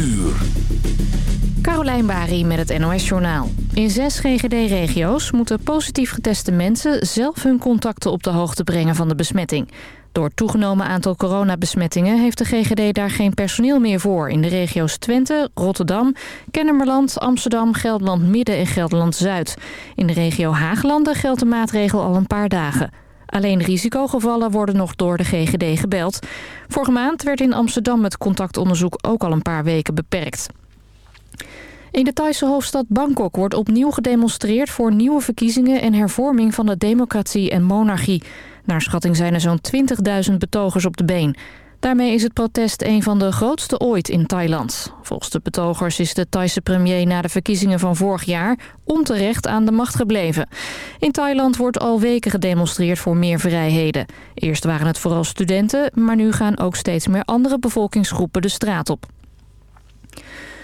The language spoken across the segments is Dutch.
uur. Carolijn Bari met het NOS Journaal. In zes GGD-regio's moeten positief geteste mensen zelf hun contacten op de hoogte brengen van de besmetting. Door het toegenomen aantal coronabesmettingen heeft de GGD daar geen personeel meer voor... in de regio's Twente, Rotterdam, Kennemerland, Amsterdam, Gelderland Midden en Gelderland Zuid. In de regio Haaglanden geldt de maatregel al een paar dagen. Alleen risicogevallen worden nog door de GGD gebeld. Vorige maand werd in Amsterdam het contactonderzoek ook al een paar weken beperkt. In de Thaise hoofdstad Bangkok wordt opnieuw gedemonstreerd... voor nieuwe verkiezingen en hervorming van de democratie en monarchie. Naar schatting zijn er zo'n 20.000 betogers op de been. Daarmee is het protest een van de grootste ooit in Thailand. Volgens de betogers is de Thaise premier na de verkiezingen van vorig jaar onterecht aan de macht gebleven. In Thailand wordt al weken gedemonstreerd voor meer vrijheden. Eerst waren het vooral studenten, maar nu gaan ook steeds meer andere bevolkingsgroepen de straat op.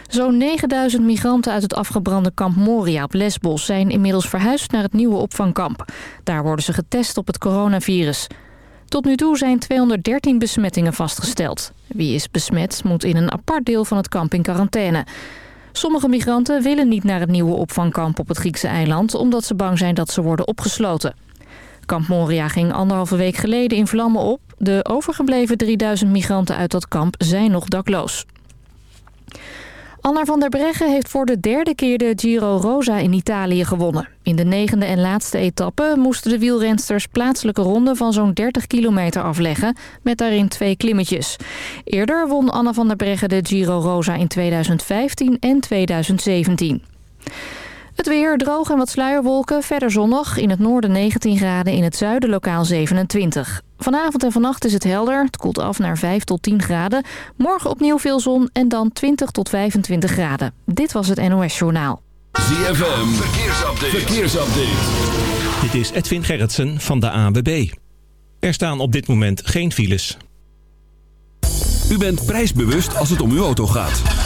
Zo'n 9000 migranten uit het afgebrande kamp Moria op Lesbos... zijn inmiddels verhuisd naar het nieuwe opvangkamp. Daar worden ze getest op het coronavirus. Tot nu toe zijn 213 besmettingen vastgesteld. Wie is besmet moet in een apart deel van het kamp in quarantaine. Sommige migranten willen niet naar het nieuwe opvangkamp op het Griekse eiland... omdat ze bang zijn dat ze worden opgesloten. Kamp Moria ging anderhalve week geleden in vlammen op. De overgebleven 3000 migranten uit dat kamp zijn nog dakloos. Anna van der Breggen heeft voor de derde keer de Giro Rosa in Italië gewonnen. In de negende en laatste etappe moesten de wielrensters plaatselijke ronden van zo'n 30 kilometer afleggen, met daarin twee klimmetjes. Eerder won Anna van der Breggen de Giro Rosa in 2015 en 2017. Het weer droog en wat sluierwolken. Verder zonnig. In het noorden 19 graden. In het zuiden lokaal 27. Vanavond en vannacht is het helder. Het koelt af naar 5 tot 10 graden. Morgen opnieuw veel zon en dan 20 tot 25 graden. Dit was het NOS Journaal. ZFM. Verkeersupdate. Verkeersupdate. Dit is Edwin Gerritsen van de ANWB. Er staan op dit moment geen files. U bent prijsbewust als het om uw auto gaat.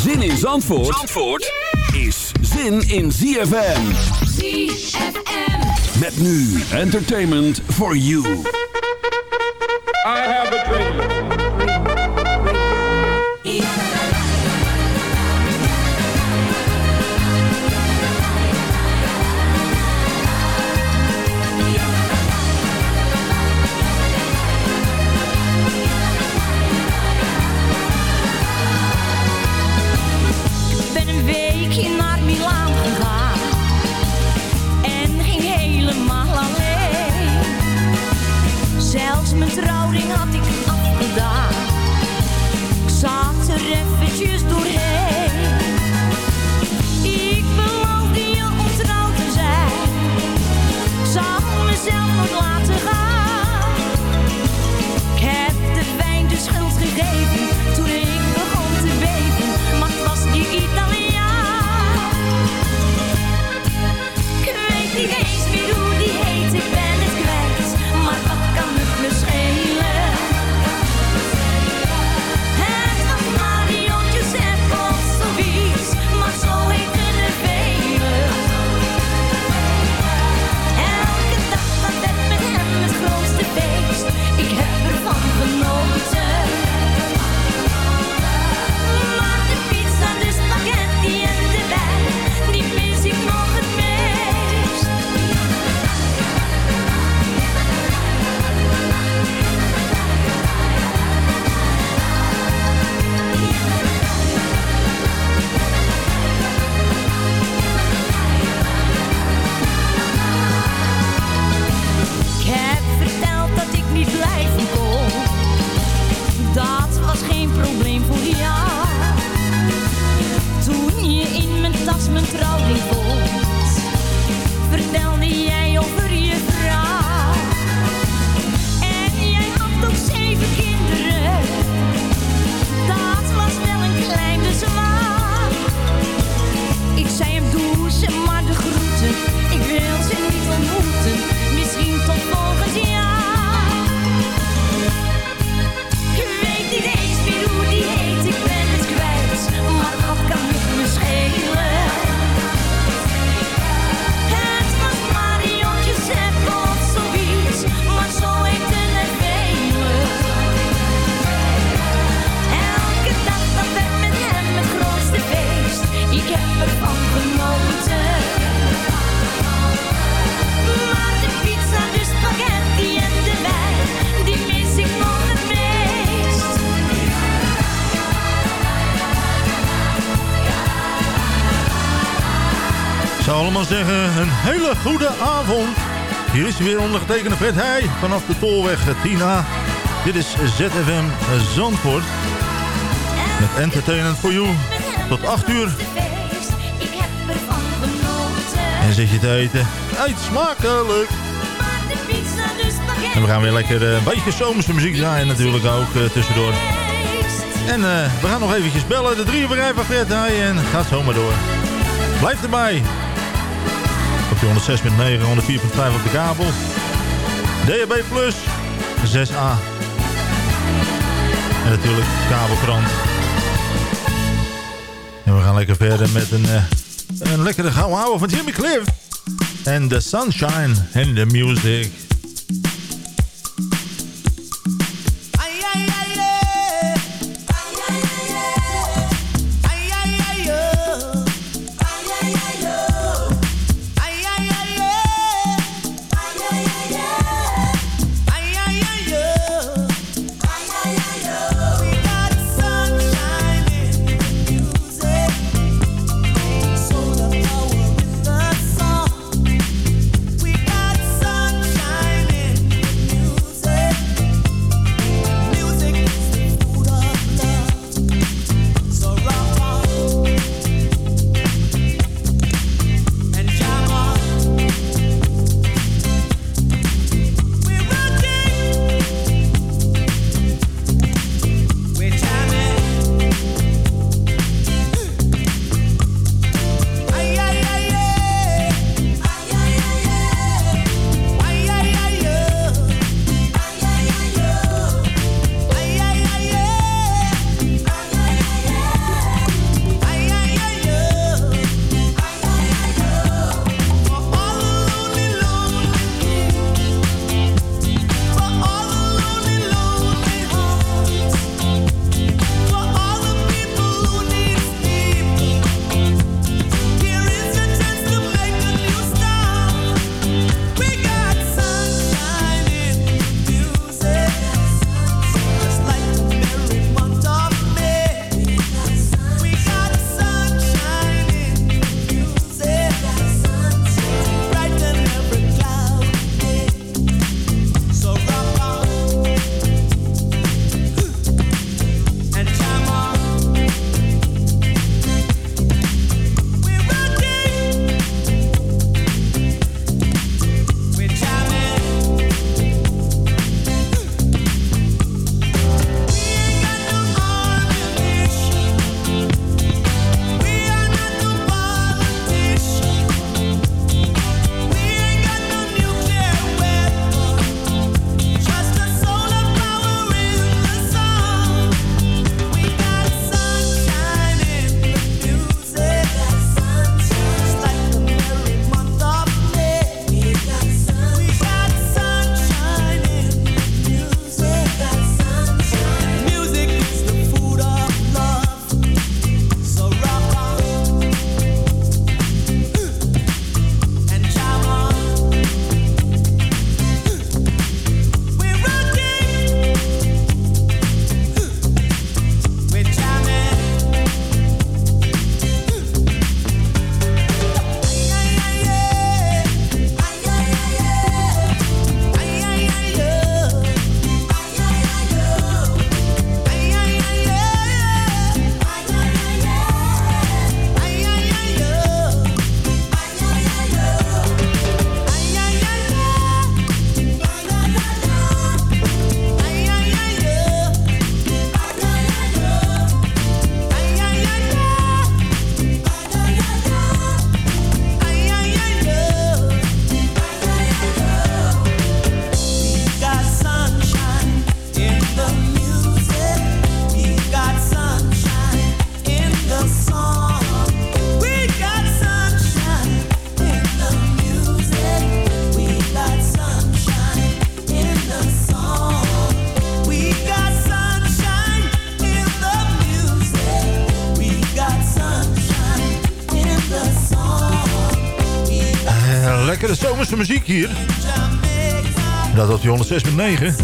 Zin in Zandvoort, Zandvoort is zin in ZFM. ZFM. Met nu entertainment for you. I have a dream. Weekje naar Milaan gegaan en ging helemaal alleen. Zelfs mijn trouwring had ik afgedaan. Ik zat er eventjes doorheen. Hele goede avond. Hier is weer ondergetekende Fred Heij vanaf de Tolweg Tina. Dit is ZFM Zandvoort. Met Entertainment for You. Tot 8 uur. En zit je te eten. Eet smakelijk. En we gaan weer lekker uh, een beetje zomerse muziek draaien natuurlijk ook tussendoor. En we gaan nog eventjes bellen. De drie bedrijven van Fred Heij en gaat zomaar door. Blijf erbij. Op de 106.9, 104.5 op de kabel. DHB Plus 6A. En natuurlijk kabelkrant. En we gaan lekker verder met een, uh, een lekkere gouden van Jimmy Cliff. En The Sunshine and the Music. hier. Dat honderdzes met 106,9.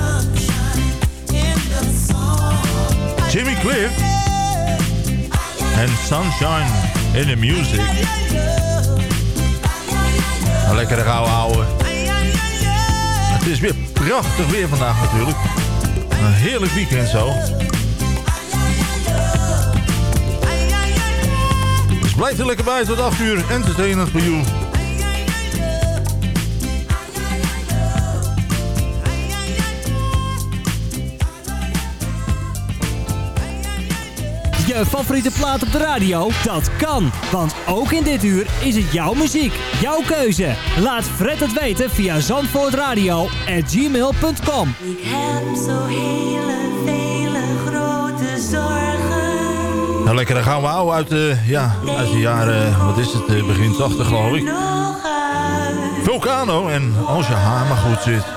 Jimmy Cliff. En Sunshine in the Music. Lekker de gauw houden. Het is weer prachtig weer vandaag natuurlijk. Een heerlijk weekend zo. Dus blijf er lekker bij tot 8 uur. Entertainment voor jou. favoriete plaat op de radio? Dat kan, want ook in dit uur is het jouw muziek, jouw keuze. Laat Fred het weten via zandvoortradio.gmail.com Ik heb zo hele vele grote zorgen. Nou lekker, dan gaan we houden uit, de, ja, uit de jaren, wat is het, eh, begin 80 geloof ik. Vulcano en als je hamer goed zit.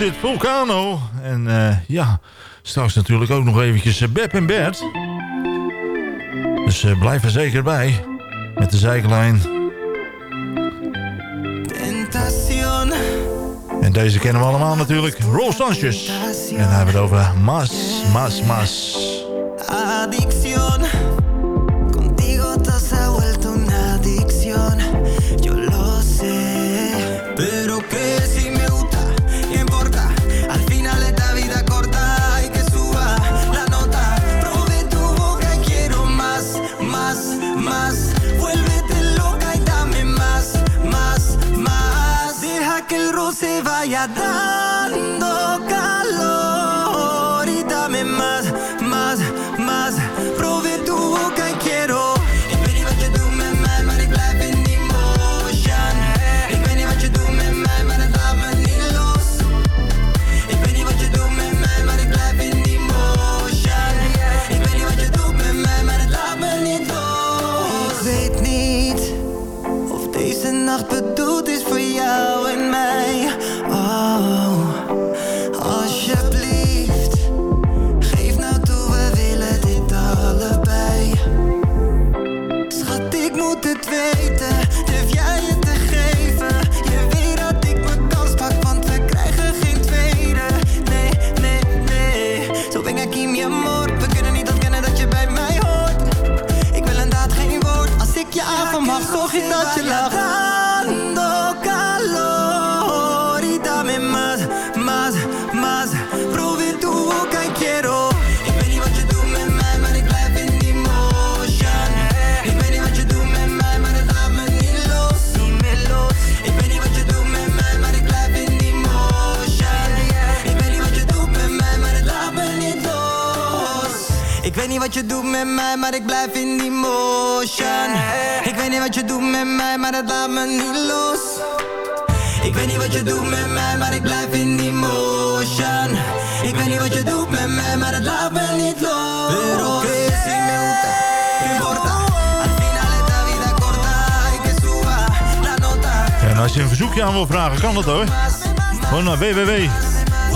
dit Vulcano. En eh, ja, straks natuurlijk ook nog eventjes eh, Beb en Bert. Dus eh, blijf er zeker bij. Met de zijklijn. Tentation. En deze kennen we allemaal natuurlijk. Roel Sanchez. En dan hebben we het over Mas, Mas, Mas. Met mij, maar ik blijf in die motion. Ik weet niet wat je doet met mij, maar dat laat me niet los. Ik weet niet wat je doet met mij, maar ik blijf in die motion. Ik weet niet wat je doet met mij, maar dat laat me niet los. En als je een verzoekje aan wil vragen, kan dat hoor. Gewoon naar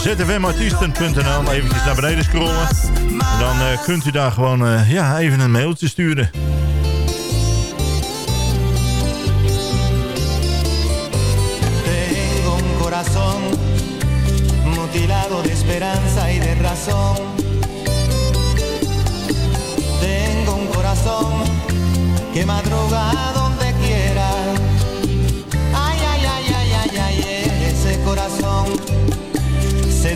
www.zfmartiesten.nl Even naar beneden scrollen. En dan eh, kunt u daar gewoon eh, ja, even een mailtje sturen. Tengo un corazón mutilado de esperanza y de razón. Tengo un corazón que madruga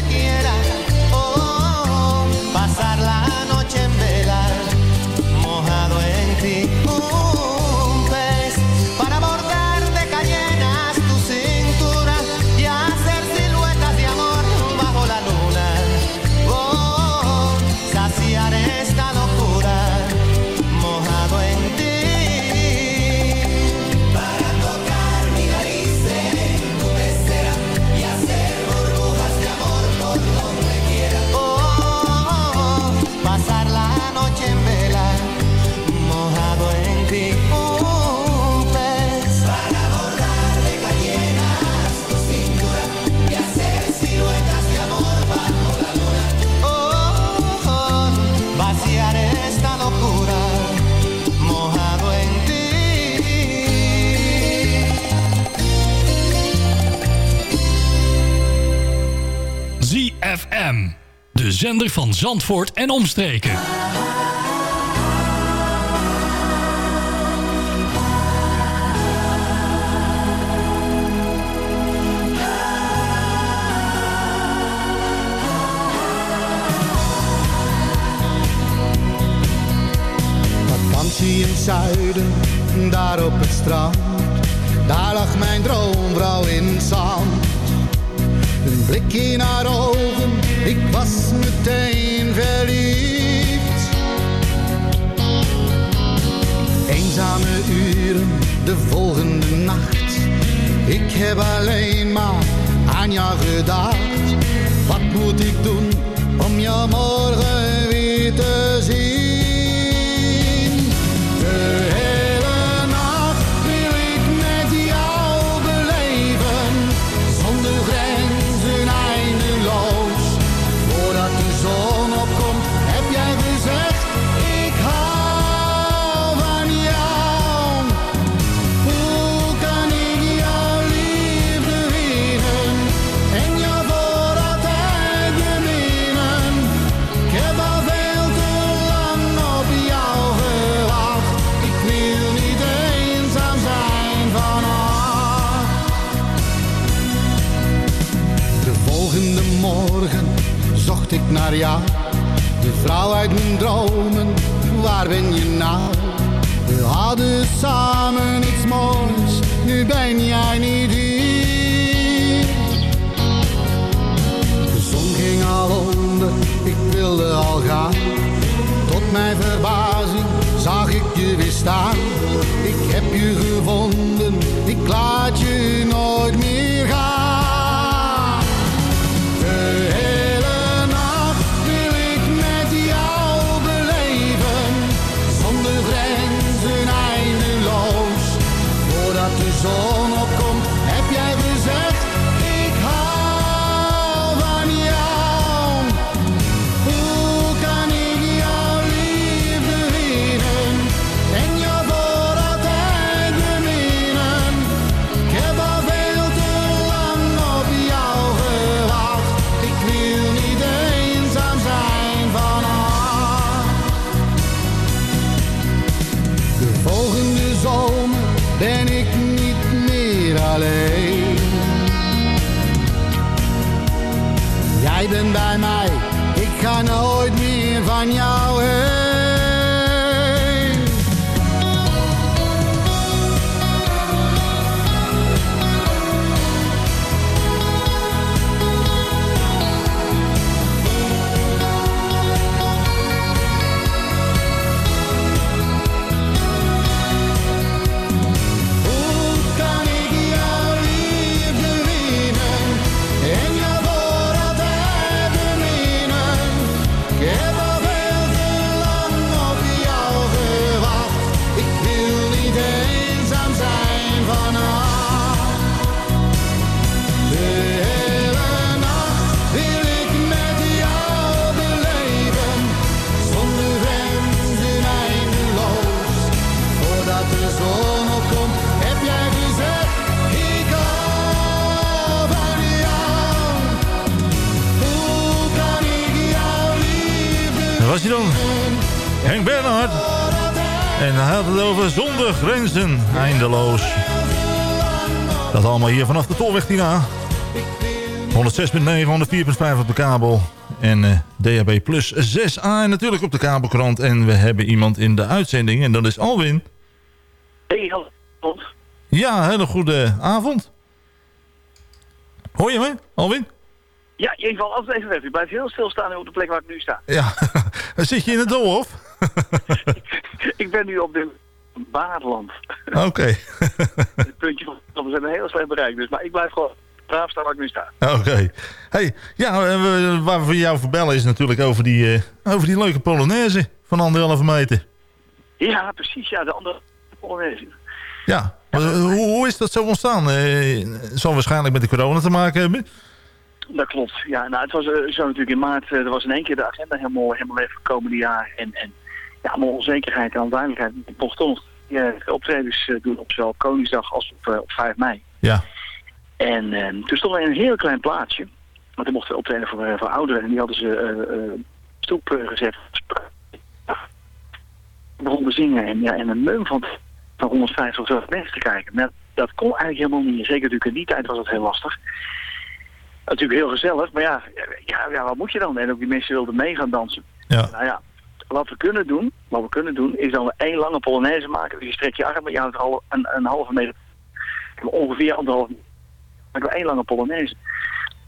por donde zender van Zandvoort en omstreken. Vakantie in Zuid zuiden, daar op het strand. Daar lag mijn droomvrouw Eenzame uren, de volgende nacht. Ik heb alleen maar aan jou gedacht. Wat moet ik doen om jou morgen weer te zien? Jij bent bij mij, ik ga nooit meer van jou heen. Was hij dan. Henk Bernhard. En hij had het over zonder grenzen, eindeloos. Dat allemaal hier vanaf de Tolweg Tina. 106.9, 104.5 op de kabel. En eh, DHB plus 6a en natuurlijk op de kabelkrant. En we hebben iemand in de uitzending en dat is Alwin. Hey, hallo. Ja, hele goede avond. Hoor je me, Alwin? Ja, je valt altijd even weg. Je blijft heel stilstaan op de plek waar ik nu sta. Ja, zit je in het doolhof? ik ben nu op de Baarland. Oké, Het puntje van we zijn heel slecht bereikt. Dus, maar ik blijf gewoon braaf staan waar ik nu sta. oké. Hey, ja, we- waar we jou voor bellen is natuurlijk over die, eh, over die leuke Polonaise van anderhalve meter. Ja, precies. Ja, de andere Polonaise. Ja, maar, hoe, hoe is dat zo ontstaan? Eh zal waarschijnlijk met de corona te maken hebben. Dat klopt. Ja, nou, het was eh, zo natuurlijk in maart. eh, er was in één keer de agenda helemaal, helemaal even het komende jaar. En, en ja, allemaal onzekerheid en onduidelijkheid. Ik mocht toch eh, optredens eh, doen op zowel Koningsdag als op, op 5 mei. Ja. En eh, toen stonden we in een heel klein plaatsje. Want toen mochten we optreden voor, voor ouderen. En die hadden ze stoep gezet. We begonnen zingen. En, ja, en een meum van, van 150 of zo mensen te kijken. Maar dat kon eigenlijk helemaal niet. Zeker natuurlijk in die tijd was dat heel lastig. Natuurlijk heel gezellig. Maar ja, ja, ja wat moet je dan? En ook die mensen wilden mee gaan dansen. Ja. Nou ja, wat we kunnen doen, wat we kunnen doen, is dan één lange Polonaise maken. Dus je strekt je armen, je houdt al een, een halve meter, ongeveer anderhalf meter. Maken we één lange Polonaise.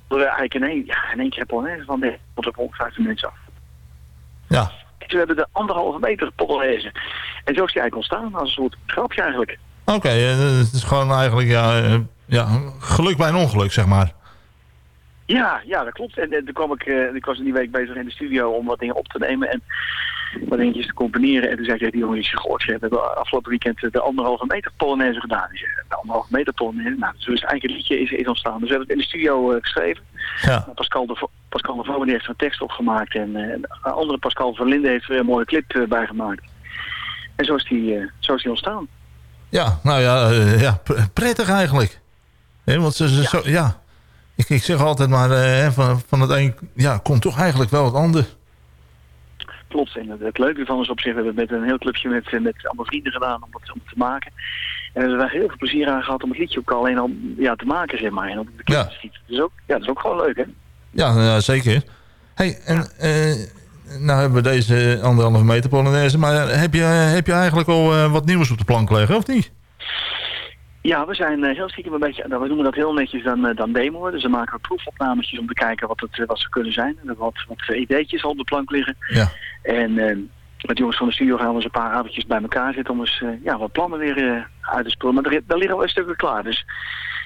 We eigenlijk in één, ja, in één keer Polonaise van de tot op ongeveer 50 minuten af. Ja. Dus we hebben de anderhalve meter Polonaise. En zo is die eigenlijk ontstaan, als een soort grapje eigenlijk. Oké, eh, het is gewoon eigenlijk ja, eh, ja, geluk bij een ongeluk, zeg maar. Ja, ja, dat klopt. En, en toen kwam ik, eh, ik was in die week bezig in de studio om wat dingen op te nemen en wat dingetjes te componeren. En toen zei ik tegen die jongen, gehoord, we hebben afgelopen weekend de anderhalve meter Polonaise gedaan. De anderhalve meter Polonaise, nou, dus eigenlijk het liedje is, is ontstaan. Dus we hebben het in de studio eh, geschreven. Ja. Pascal de, Pascal de heeft een tekst opgemaakt en eh, een andere Pascal van Linden heeft er een mooie clip bijgemaakt. En zo is die, zo is die ontstaan. Ja, nou ja, ja pr- prettig eigenlijk. Hè, want ze, ze, Zo, ja. Ik, ik zeg altijd maar, eh, van, van het een ja, komt toch eigenlijk wel het ander. Klopt. En het, het leuke ervan is op zich, we hebben met een heel clubje met, eh, met allemaal vrienden gedaan om het, om het te maken. En we hebben er heel veel plezier aan gehad om het liedje ook alleen al ja, te maken, zeg maar. En op de Ja. te. Dus ook, ja, dat is ook gewoon leuk, hè? Ja, nou zeker. hey, en eh, nou hebben we deze anderhalve meter Polonaise, maar heb je, heb je eigenlijk al eh, wat nieuws op de plank liggen, of niet? Ja, we zijn eh, heel stiekem een beetje, nou, we noemen dat heel netjes dan, eh, dan demo. Dus dan maken we proefopnametjes om te kijken wat het, eh, wat ze kunnen zijn. En wat, wat ideetjes al op de plank liggen. Ja. En met jongens van de studio gaan we eens een paar avondjes bij elkaar zitten om eens ja, wat plannen weer uit te spullen. Maar er, daar liggen wel stukken klaar. Dus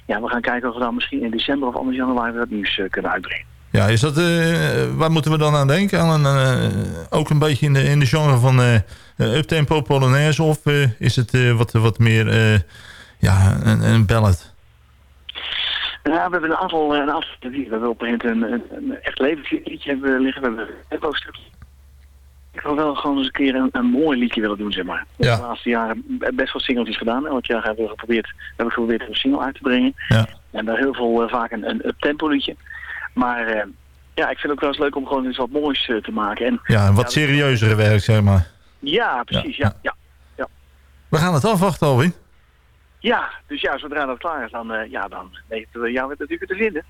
ja, we gaan kijken of we dan misschien in december of anders januari wat nieuws kunnen uitbrengen. Ja, is dat, eh, waar moeten we dan aan denken? Aan een, ook een beetje in de, in de genre van uptempo Polonaise of is het wat, wat meer ja, een, een ballad? Ja, we hebben een aantal, eh, een aantal we hebben op een gegeven moment een, een, echt levensliedje hebben liggen. We hebben een tempo-stukje. Ik wil wel gewoon eens een keer een, een mooi liedje willen doen, zeg maar. Ja. de laatste jaren best wel singeltjes gedaan. Elk jaar hebben we geprobeerd, hebben we geprobeerd een single uit te brengen. Ja. En daar heel veel eh, vaak een, een up-tempo liedje. Maar eh, ja, ik vind het ook wel eens leuk om gewoon eens wat moois te maken. En, Ja, een wat serieuzere werk, zeg maar. Ja, precies. Ja, ja. ja. We gaan het afwachten, Alwin. Ja, dus ja, zodra dat klaar is, dan, eh, ja, dan weten we jou natuurlijk te vinden.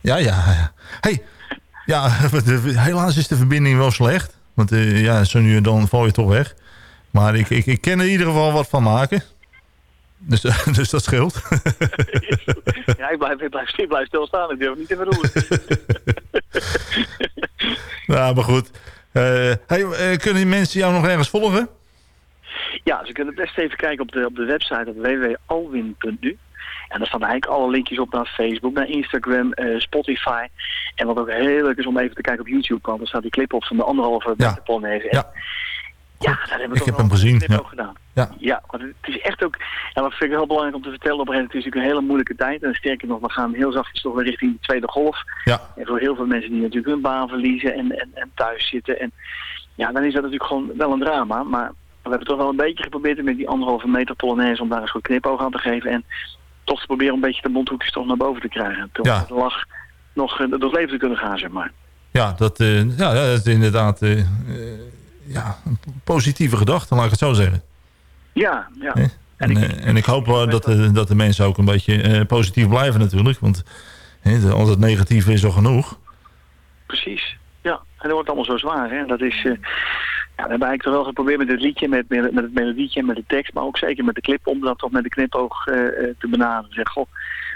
Ja, ja. ja. Hey, ja, helaas is de verbinding wel slecht. Want eh, ja, zo nu en dan val je toch weg. Maar ik, ik, ik ken er in ieder geval wat van maken. Dus, dus dat scheelt. ja, ik blijf, ik blijf, ik blijf stilstaan. Ik durf niet te verroeren. ja, maar goed. Eh, hey, kunnen mensen jou nog ergens volgen? Ja, ze kunnen best even kijken op de, op de website op www.alwin.nu. En daar staan eigenlijk alle linkjes op naar Facebook, naar Instagram, eh, Spotify. En wat ook heel leuk is om even te kijken op YouTube, want daar staat die clip op van de anderhalve Ja. Polonaise. Ja. Ja, daar hebben we Ik toch heb hem gezien, ja. ook gedaan. Ja. Ja, want het is echt ook, en dat vind ik heel belangrijk om te vertellen, op een gegeven moment is het natuurlijk een hele moeilijke tijd. En sterker nog, we gaan heel zachtjes toch weer richting de tweede golf. Ja. En voor heel veel mensen die natuurlijk hun baan verliezen en, en, en thuis zitten. En ja, dan is dat natuurlijk gewoon wel een drama. Maar we hebben toch wel een beetje geprobeerd met die anderhalve meter Polonaise om daar eens goed knipoog aan te geven. En toch te proberen een beetje de mondhoekjes toch naar boven te krijgen. Toch Ja. lach nog eh, door het leven te kunnen gaan, zeg maar. Ja, dat, eh, ja, dat is inderdaad eh, ja, een positieve gedachte, laat ik het zo zeggen. Ja, ja. Hè? En, eh, en ik hoop wel dat, de- dat de mensen ook een beetje positief blijven natuurlijk. Want hè, de- al het negatieve is al genoeg. Precies. Ja, en dat wordt allemaal zo zwaar. Hè? Dat is, ja, we hebben eigenlijk toch wel geprobeerd met het liedje, met, met, met het melodietje en met de tekst, maar ook zeker met de clip, om dat toch met de knipoog eh, eh, te benaderen. Zeg, goh,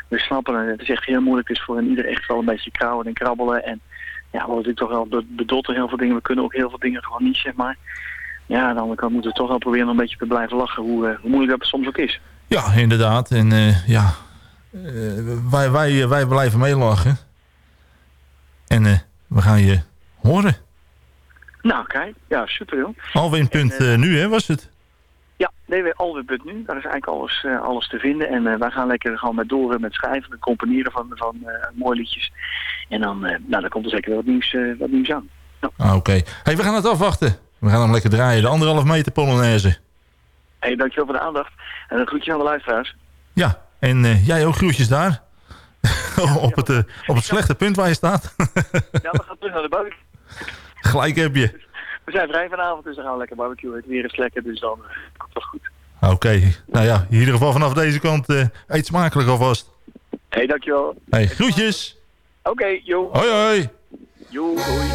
we snappen het, het is echt heel moeilijk, het is voor een ieder echt wel een beetje krauwen en krabbelen. En ja, we natuurlijk toch wel be- bedotten heel veel dingen, we kunnen ook heel veel dingen gewoon niet, zeg maar. Ja, aan de andere kant moeten we toch wel proberen een beetje te blijven lachen, hoe, eh, hoe moeilijk dat soms ook is. Ja, inderdaad. En ja, wij, wij, wij blijven meelachen. En we gaan je horen. Nou, kijk, ja, super joh. Alwin punt eh, nu, hè, was het? Ja, www.alwin.nu, daar is eigenlijk alles, eh, alles te vinden. En eh, wij gaan lekker gewoon met door met schrijven, met componeren van, van eh, mooie liedjes. En dan, eh, nou, dan komt er zeker wel wat nieuws, eh, wat nieuws aan. Ah, Oké. Hey, we gaan het afwachten. We gaan hem lekker draaien. De anderhalf meter Polonaise. hey, dankjewel voor de aandacht. En een groetje aan de luisteraars. Ja, en eh, jij ook groetjes daar. op, het, eh, op het slechte punt waar je staat. ja, we gaan terug naar de barbecue. Gelijk heb je. We zijn vrij vanavond, dus we gaan lekker barbecuen. Het weer is lekker, dus dan eh, komt het goed. Oké. Nou ja, in ieder geval vanaf deze kant eh, eet smakelijk alvast. hey, dankjewel. Hey, groetjes. Oké, joe. Hoi hoi. Joe, hoi.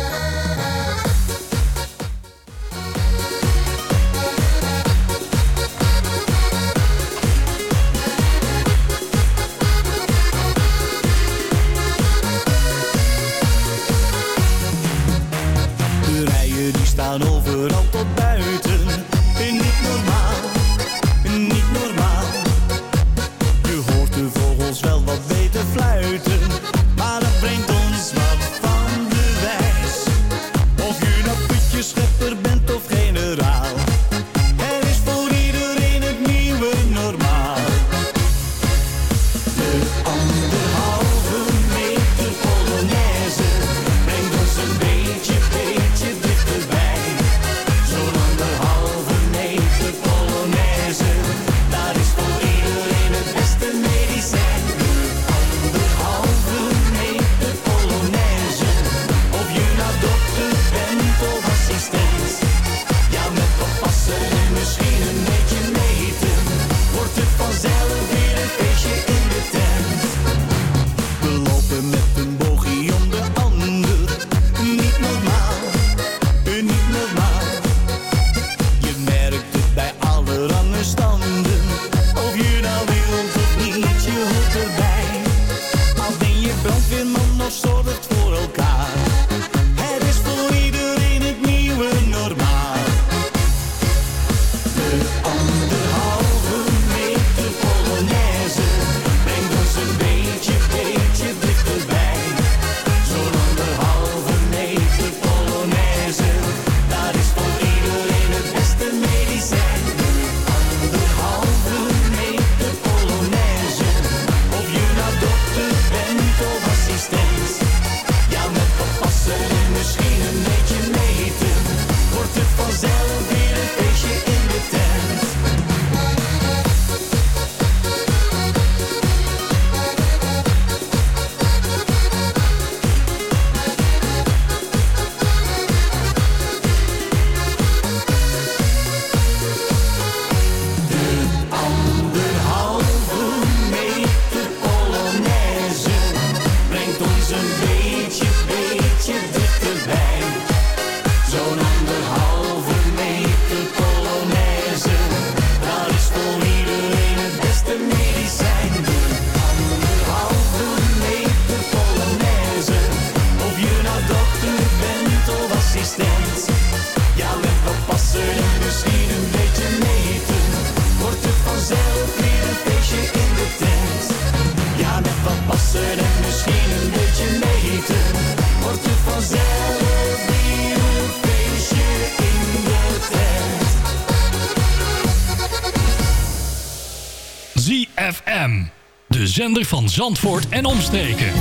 Zender van Zandvoort en omstreken.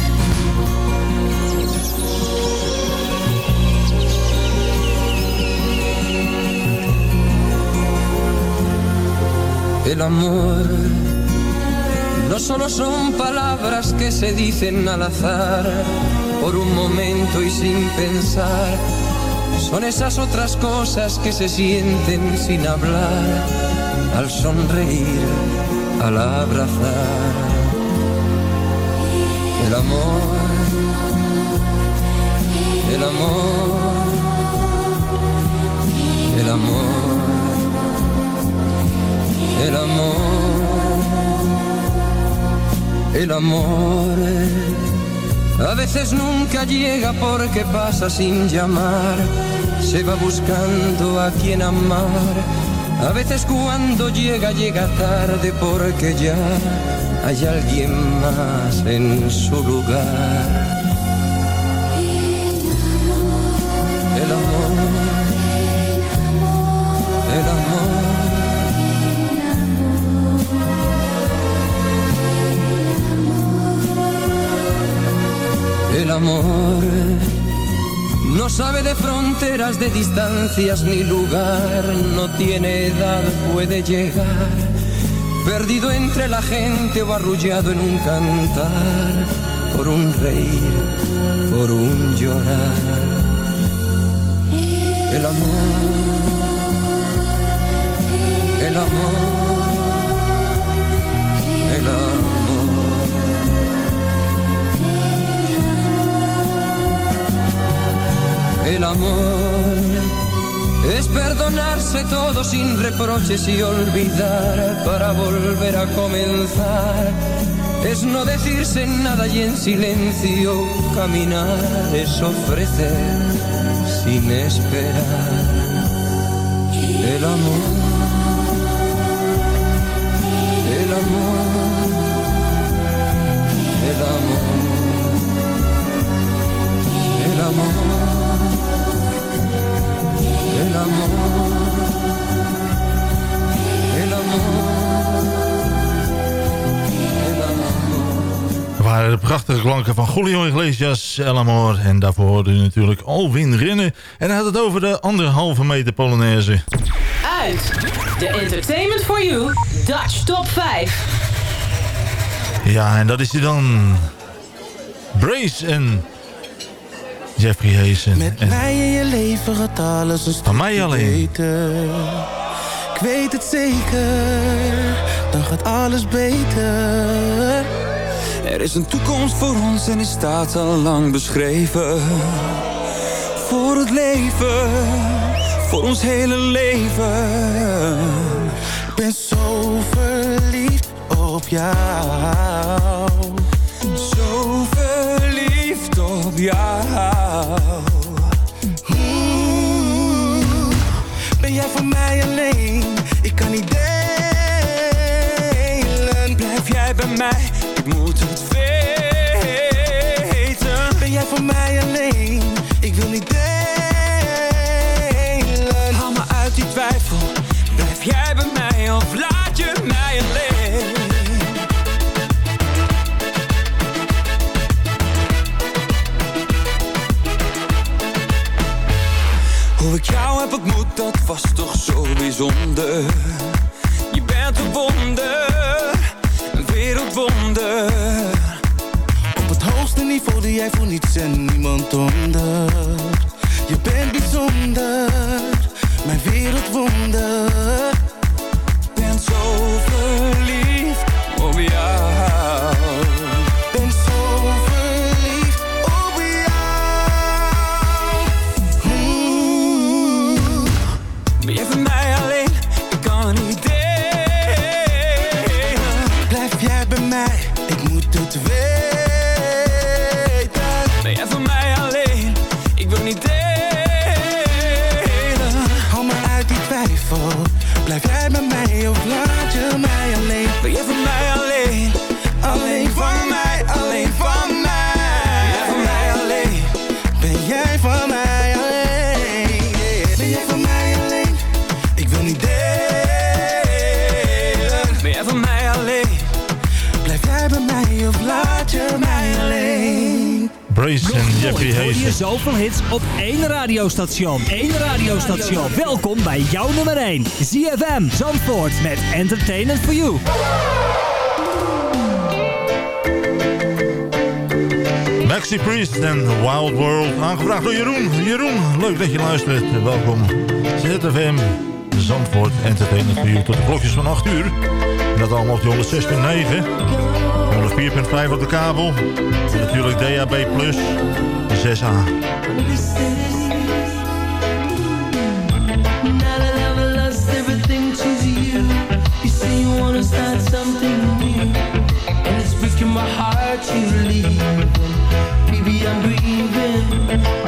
El amor no solo son palabras que se dicen al azar, por un momento y sin pensar. Son esas otras cosas que se sienten sin hablar, al sonreír, al abrazar. El amor, el amor, el amor el amor, el amor. A veces nunca llega porque pasa sin llamar, se va buscando a quien amar. A veces cuando llega, llega tarde porque ya hay alguien más en su lugar. El amor, el amor. El amor no sabe de fronteras, de distancias ni lugar, no tiene edad, puede llegar, perdido entre la gente o arrullado en un cantar, por un reír, por un llorar. El amor, el amor, El amor es perdonarse todo sin reproches y olvidar para volver a comenzar. Es no decirse nada y en silencio caminar. Es ofrecer sin esperar. El amor, el amor, el amor, el amor. El amor, el amor, el amor. Dat waren de prachtige klanken van Julio Iglesias, El Amor. En daarvoor hoorde u natuurlijk Alwin Rinnen. En hij had het over de anderhalve meter Polonaise. Uit de Entertainment for You Dutch Top 5. Ja, en dat is hij dan. Brace en Jeffrey Hazen. Met en mij in je leven gaat alles een Van mij alleen. beter. Ik weet het zeker, dan gaat alles beter. Er is een toekomst voor ons en die staat al lang beschreven. Voor het leven, voor ons hele leven. Ik ben zo verliefd op jou. Ben jij voor mij alleen? Ik kan niet delen. Blijf jij bij mij, ik moet het weten. Ben jij voor mij alleen? Ik wil niet delen. Was toch zo bijzonder. Je bent een wonder, een wereldwonder. Op het hoogste niveau die jij voor niets en niemand onder. Je bent bijzonder, mijn wereldwonder. Ben zo radiostation. Eén radiostation. Welkom bij jouw nummer 1. ZFM Zandvoort met Entertainment for You. Maxi Priest en Wild World. Aangevraagd door Jeroen. Jeroen, leuk dat je luistert. Welkom. ZFM Zandvoort Entertainment for You. Tot de klokjes van 8 uur. En dat allemaal op die 106.9. 104.5 op de kabel. Natuurlijk DAB+, 6A. that you leave. Baby, I'm grieving.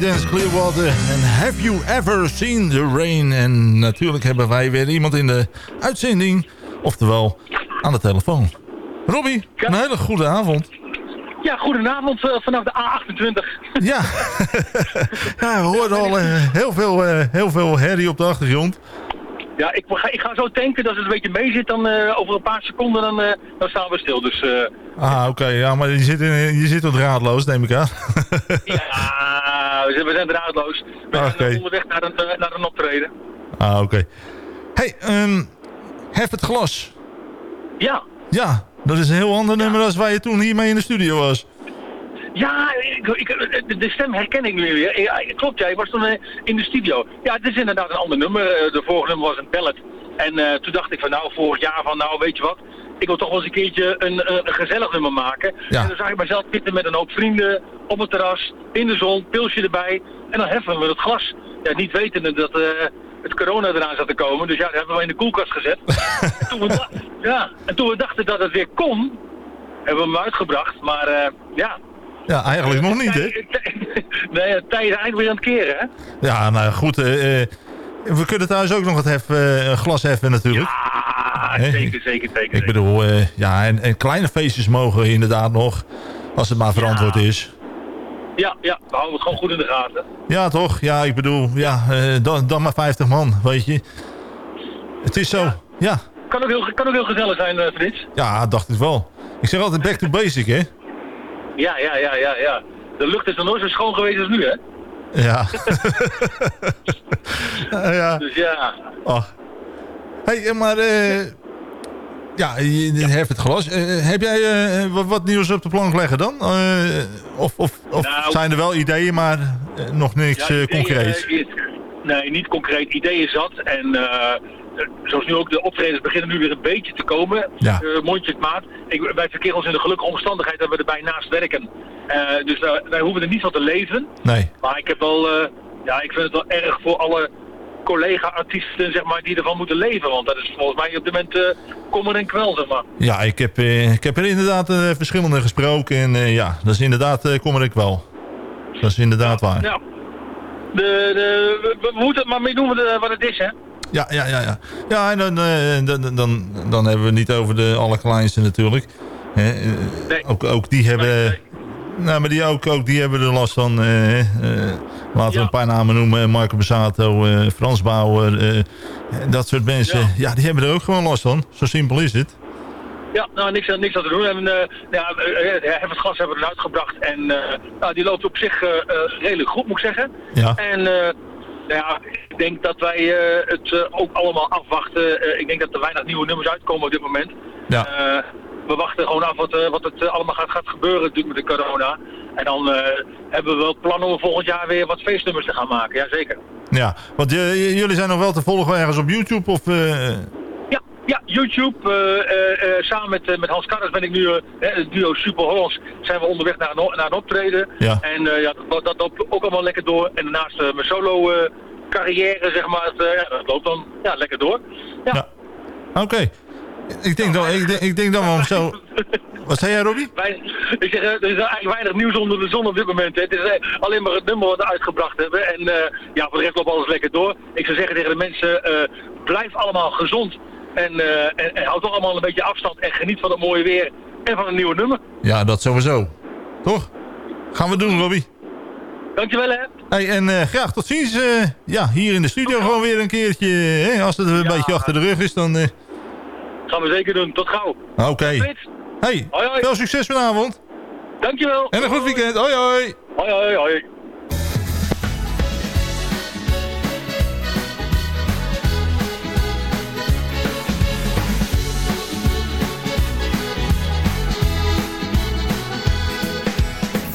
Dance Clearwater. En Have You Ever Seen the Rain? En natuurlijk hebben wij weer iemand in de uitzending. Oftewel, aan de telefoon. Robbie, een hele goede avond. Ja, goedenavond eh, vanaf de A28. Ja, ja we hoorden al eh, heel, veel, eh, heel veel herrie op de achtergrond. Ja, ik ga, ik ga zo tanken. Dat het een beetje mee zit, dan over een paar seconden dan, dan staan we stil. Dus Ah, oké. ja, maar je zit, in, je zit wat raadloos, neem ik aan. ja, we zijn, we zijn raadloos. We zijn Oké. eh, onderweg naar een, eh, naar een optreden. Ah, oké. hey, ehm hef het glas. Ja. Ja, dat is een heel ander nummer dan waar je toen hiermee in de studio was. Ja, ik, ik, de- de stem herken ik nu weer. Ja, klopt, jij was toen eh, in de studio. Ja, het is inderdaad een ander nummer. Eh, De vorige nummer was een ballad. En eh, toen dacht ik van nou, vorig jaar van nou, weet je wat. Ik wil toch wel eens een keertje een, een, een gezellig nummer maken. Ja. En dan zag ik mezelf zitten met een hoop vrienden op het terras, in de zon, pilsje erbij. En dan heffen we het glas. Ja, niet wetende dat eh, het corona eraan zat te komen. Dus ja, dat hebben we in de koelkast gezet. en, toen we ja, en toen we dachten dat het weer kon, hebben we hem uitgebracht. Maar eh, ja, Ja, eigenlijk nog niet, hè? Nee, het tij is eigenlijk weer aan het keren, hè? Ja, nou goed. eh, eh, we kunnen thuis ook nog het hef, eh, glas heffen natuurlijk. Ah, Hè? zeker, zeker, zeker. Ik bedoel, eh, ja, en, en kleine feestjes mogen inderdaad nog, als het maar verantwoord is. Ja, ja, we houden het gewoon goed in de gaten. Ja, toch? Ja, ik bedoel, ja, eh, dan, dan maar 50 man, weet je. Het is zo, ja. Kan ook heel, kan ook heel gezellig zijn, eh, Frits. Ja, dacht ik wel. Ik zeg altijd back to basic, hè? Ja, ja, ja, ja, ja. De lucht is nog nooit zo schoon geweest als nu, hè? Ja. Ja. Dus ja. Ach. hey, eh, maar... eh, ja, je je heft het glas. Eh, heb jij wat, wat nieuws op de plank leggen dan? Of of, of Nou- zijn er wel ideeën, maar nog niks Ja, ideeën, concreets? eh, nee, niet concreet. Ideeën zat. En zoals nu ook, de optredens beginnen nu weer een beetje te komen. Ja. Eh, mondjesmaat. Ik, wij verkeren ons in de gelukkige omstandigheid dat we erbij naast werken. Eh, dus eh, wij hoeven er niet van te leven. Nee. Maar ik heb wel, ja, ik vind het wel erg voor alle collega-artiesten, zeg maar, die ervan moeten leven. Want dat is volgens mij op dit moment eh kommer en kwel, zeg maar. Ja, ik heb, ik heb er inderdaad verschillende gesproken. En ja, dat is inderdaad, kommer ik wel. Dat is inderdaad waar. Nou, de, de, we, we moeten het maar mee doen wat het is, hè. Ja, ja, ja. Ja, ja en dan, eh, dan, dan, dan hebben we het niet over de allerkleinste natuurlijk. Hè, eh, ook, ook die hebben... Nou, maar die, ook, ook die hebben er last van. eh, laten we een paar namen noemen. Marco Besato, eh, Frans Bauer. dat soort mensen. Ja. die hebben er ook gewoon last van. Zo simpel is het. Ja, nou, niks, aan- niks aan te doen. En, ja, het gas hebben we eruit gebracht. En nou, die loopt op zich redelijk goed, moet ik zeggen. Ja. En nou ja, ik denk dat wij eh, het eh, ook allemaal afwachten. Eh, ik denk dat er weinig nieuwe nummers uitkomen op dit moment. Ja. We wachten gewoon af wat, wat het allemaal gaat, gaat gebeuren natuurlijk met de corona. En dan hebben we wel plannen om volgend jaar weer wat feestnummers te gaan maken. Jazeker. Ja, want jullie zijn nog wel te volgen ergens op YouTube of... Ja, YouTube. eh, eh, eh, samen met, met Hans Karres ben ik nu, het duo Super Hollands, zijn we onderweg naar een, naar een optreden. Ja. En ja, dat, dat loopt ook allemaal lekker door. En daarnaast mijn solo carrière, zeg maar, dat loopt dan ja, lekker door. Ja. Oké. Ik, denk dan, ik, denk, ik denk dan wel zo... Wat zei jij, Robbie? Wij- ik zeg, er is eigenlijk weinig nieuws onder de zon op dit moment. Hè. Het is alleen maar het nummer wat we uitgebracht hebben. En eh, ja, voor de rest loopt alles lekker door. Ik zou zeggen tegen de mensen, blijf allemaal gezond. En, eh, en, en houd toch allemaal een beetje afstand en geniet van het mooie weer en van een nieuwe nummer. Ja, dat sowieso. Toch? Gaan we doen, Robbie. Dankjewel hè. Hey, en eh, graag tot ziens. eh, ja, hier in de studio gewoon weer een keertje. Hè? Als het een beetje achter de rug is, dan... eh, Gaan we zeker doen. Tot gauw. Oké. Frits. Hey, Hoi, hoi. veel succes vanavond. Dankjewel. En een goed weekend. Hoi, hoi. Hoi, hoi, hoi.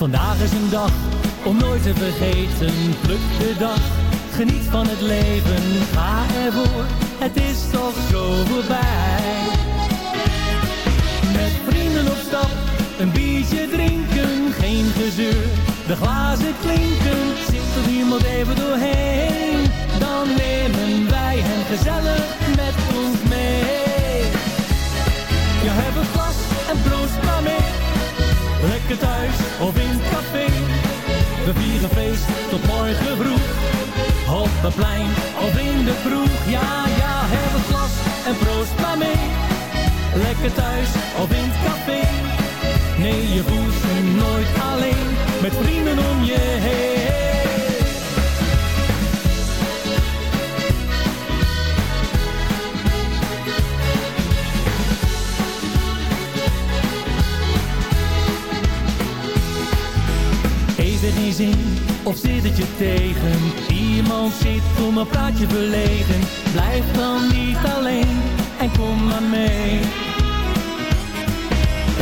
Vandaag is een dag om nooit te vergeten. Pluk de dag, geniet van het leven. Ga ervoor, het is toch zo voorbij. Met vrienden op stap, een biertje drinken. Geen gezeur, de glazen klinken. Zit er iemand even doorheen, dan nemen wij hem gezellig met ons mee. Je hebt een glas en proost maar mee. Lekker thuis of in het café. tot morgen vroeg. Op het plein of in de kroeg, ja, ja, heb een glas en proost maar mee. Lekker thuis of in het café. Nee, je voelt je nooit alleen, met vrienden om je heen. Of zit het je tegen? Iemand zit om een praatje verlegen. Blijf dan niet alleen en kom maar mee.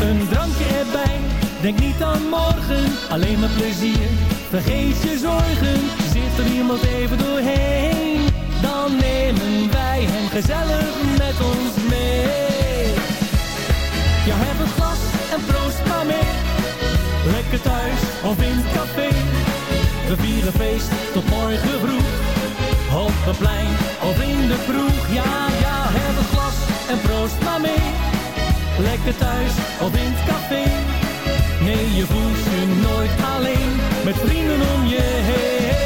Een drankje erbij, denk niet aan morgen. Alleen maar plezier, vergeet je zorgen. Zit er iemand even doorheen? Dan nemen wij hem gezellig met ons mee. Ja, heb een glas en proost maar mee. Lekker thuis of in het café. We vieren feest tot morgen vroeg. Op het plein of in de kroeg. Ja, ja, heb een glas en proost maar mee. Lekker thuis of in het café. Nee, je voelt je nooit alleen. Met vrienden om je heen.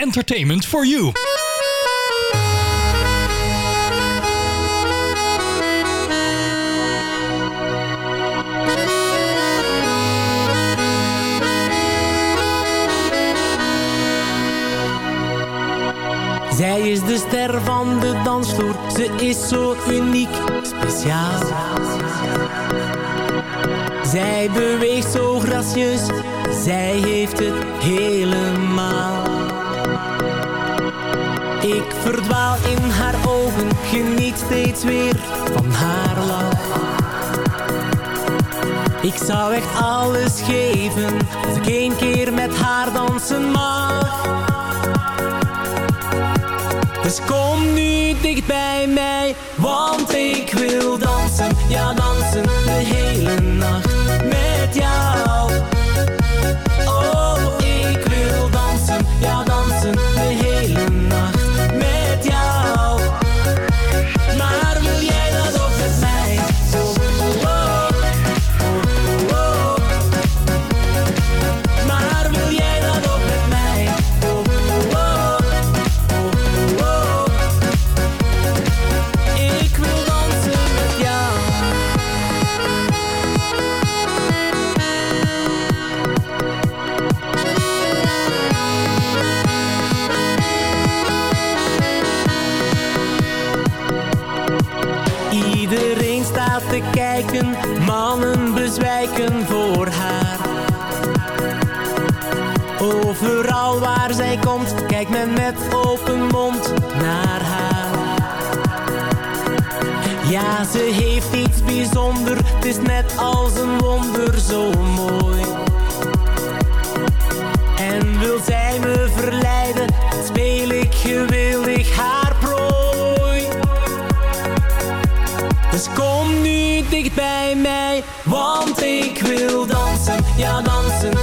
Entertainment for You. Zij is de ster van de dansvloer, ze is zo uniek, speciaal. Zij beweegt zo gracieus, zij heeft het helemaal. Ik verdwaal in haar ogen, geniet steeds weer van haar lach. Ik zou echt alles geven, als ik één keer met haar dansen mag. Dus kom nu dicht bij mij, want ik wil dansen, ja dansen de hele bijzonder, het is net als een wonder zo mooi. En wil zij me verleiden, speel ik gewillig haar prooi. Dus kom nu dicht bij mij, want ik wil dansen, ja dansen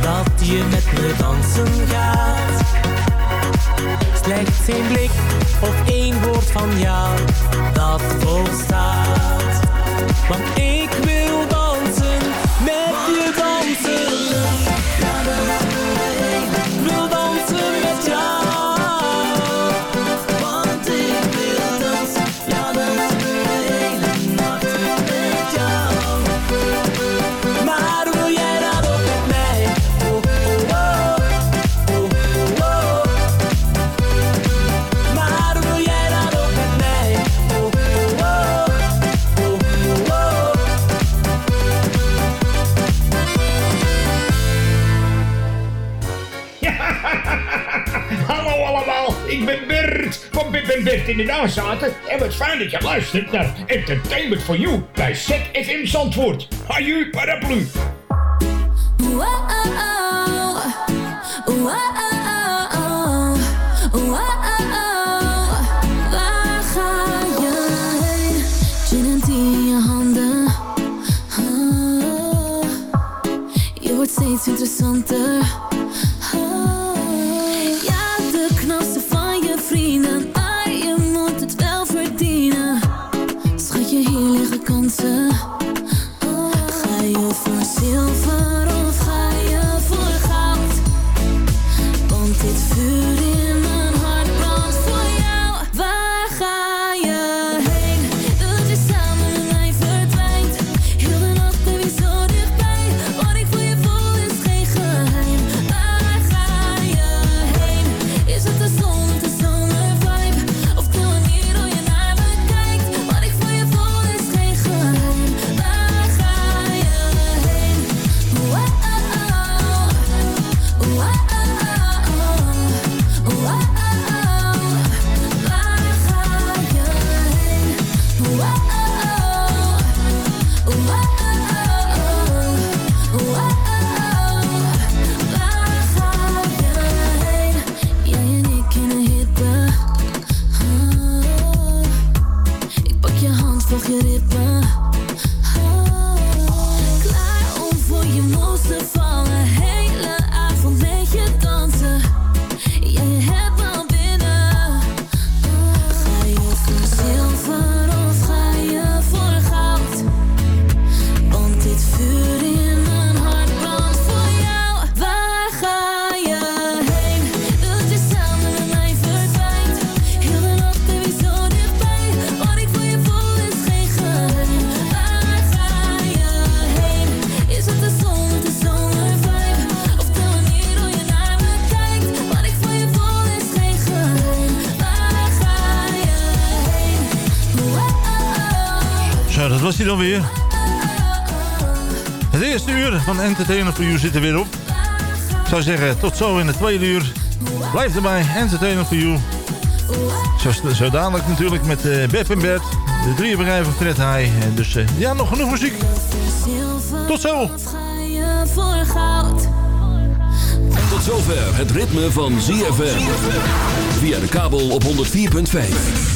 dat je met me dansen gaat. Slechts één blik of één woord van jou, dat volstaat. Want ik wil ik ben Bert in de Nazaten en wat fijn dat je luistert naar Entertainment for You bij ZFM Zandvoort. Haju paraplu! dan weer. Het eerste uur van Entertainer for You zit er weer op. Ik zou zeggen, tot zo in het tweede uur. Blijf erbij, Entertainer for You. Zo, natuurlijk met eh, uh, Beb en Bert. De drie bedrijven Fred High. Dus eh, ja, nog genoeg muziek. Tot zo. Tot zover het ritme van ZFM. Via de kabel op 104.5.